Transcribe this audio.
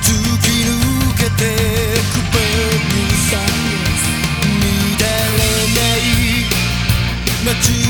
突き抜けてく便利さ乱れない街。